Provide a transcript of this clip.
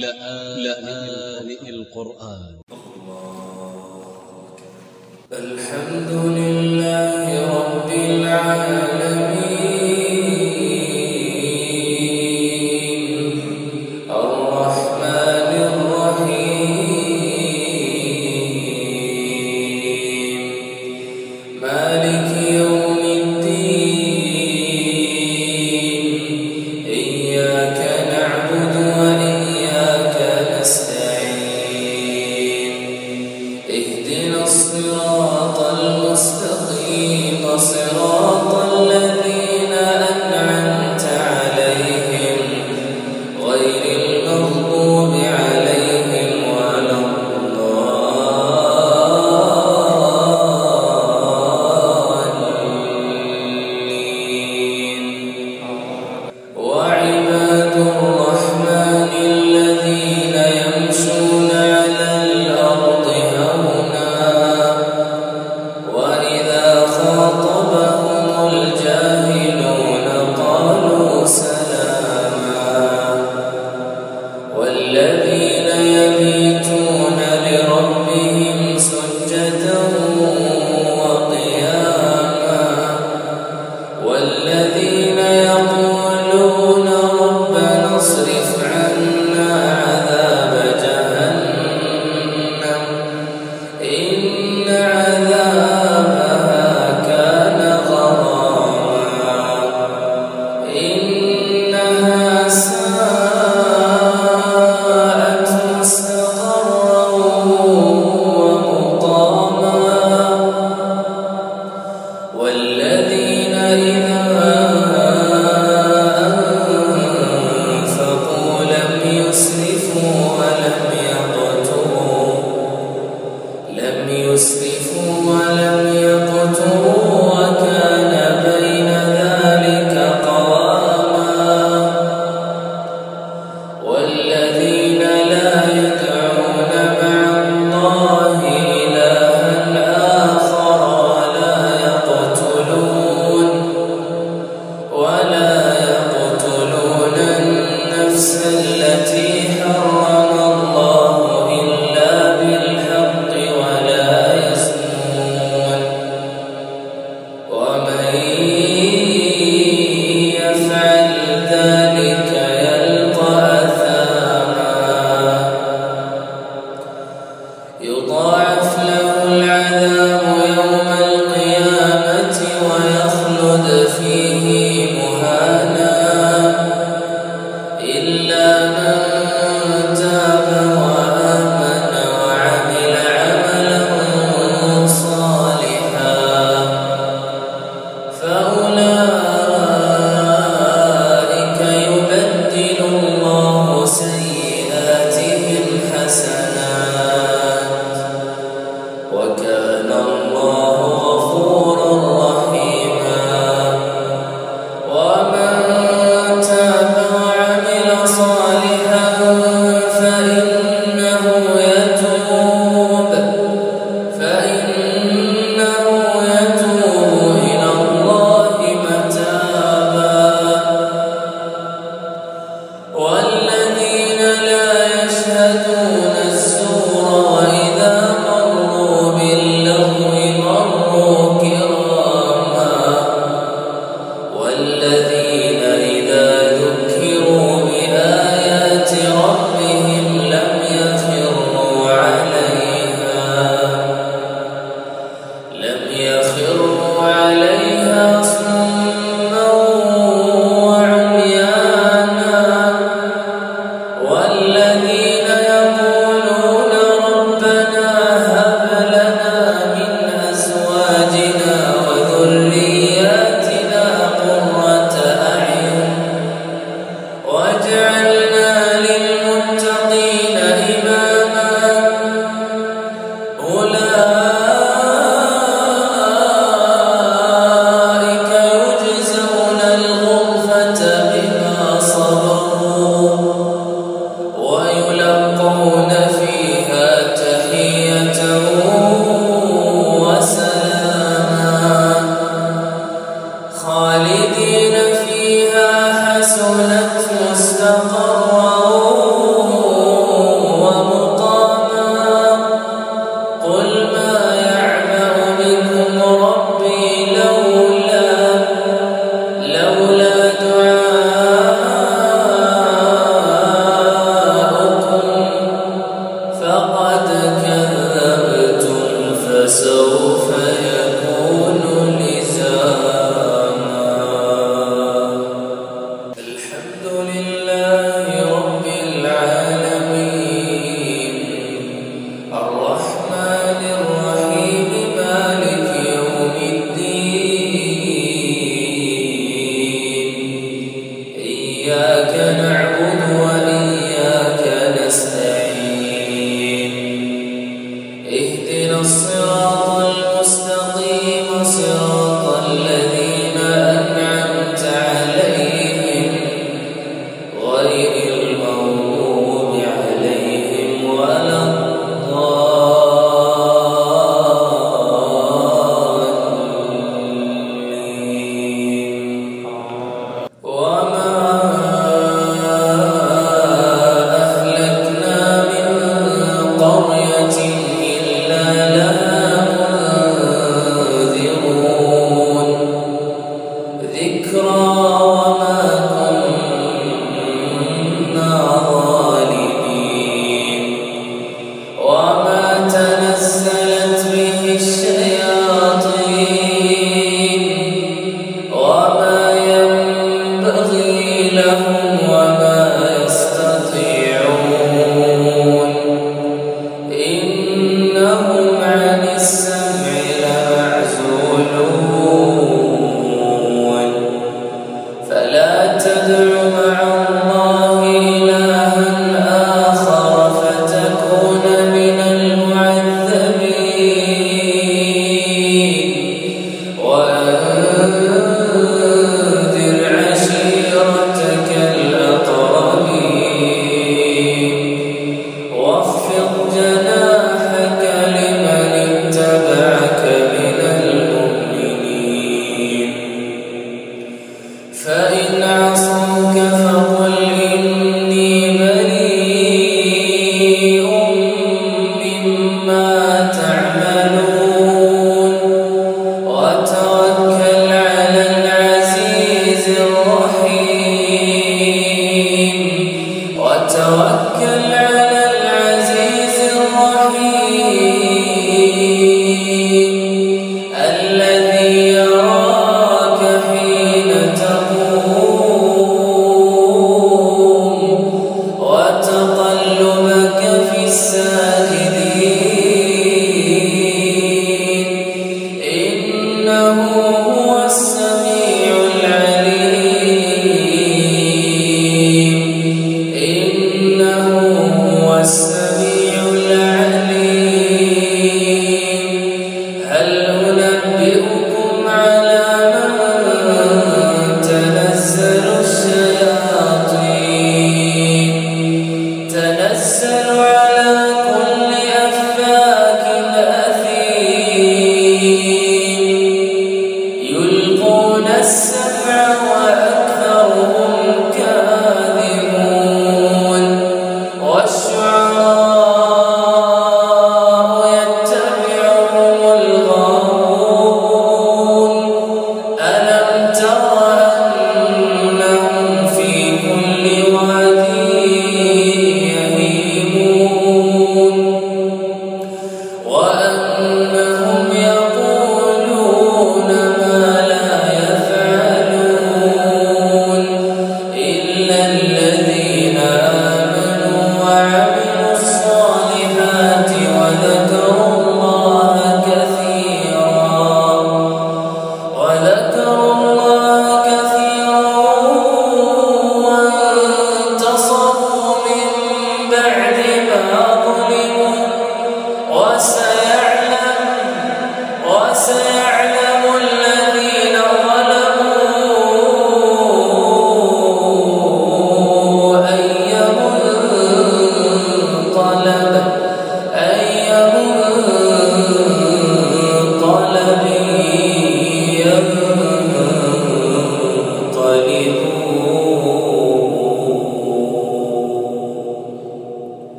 لآن لآن القرآن. الحمد لله رب العالمين. صراط الذين يمينون الذين إذا تَهْتَدُونَ فسوف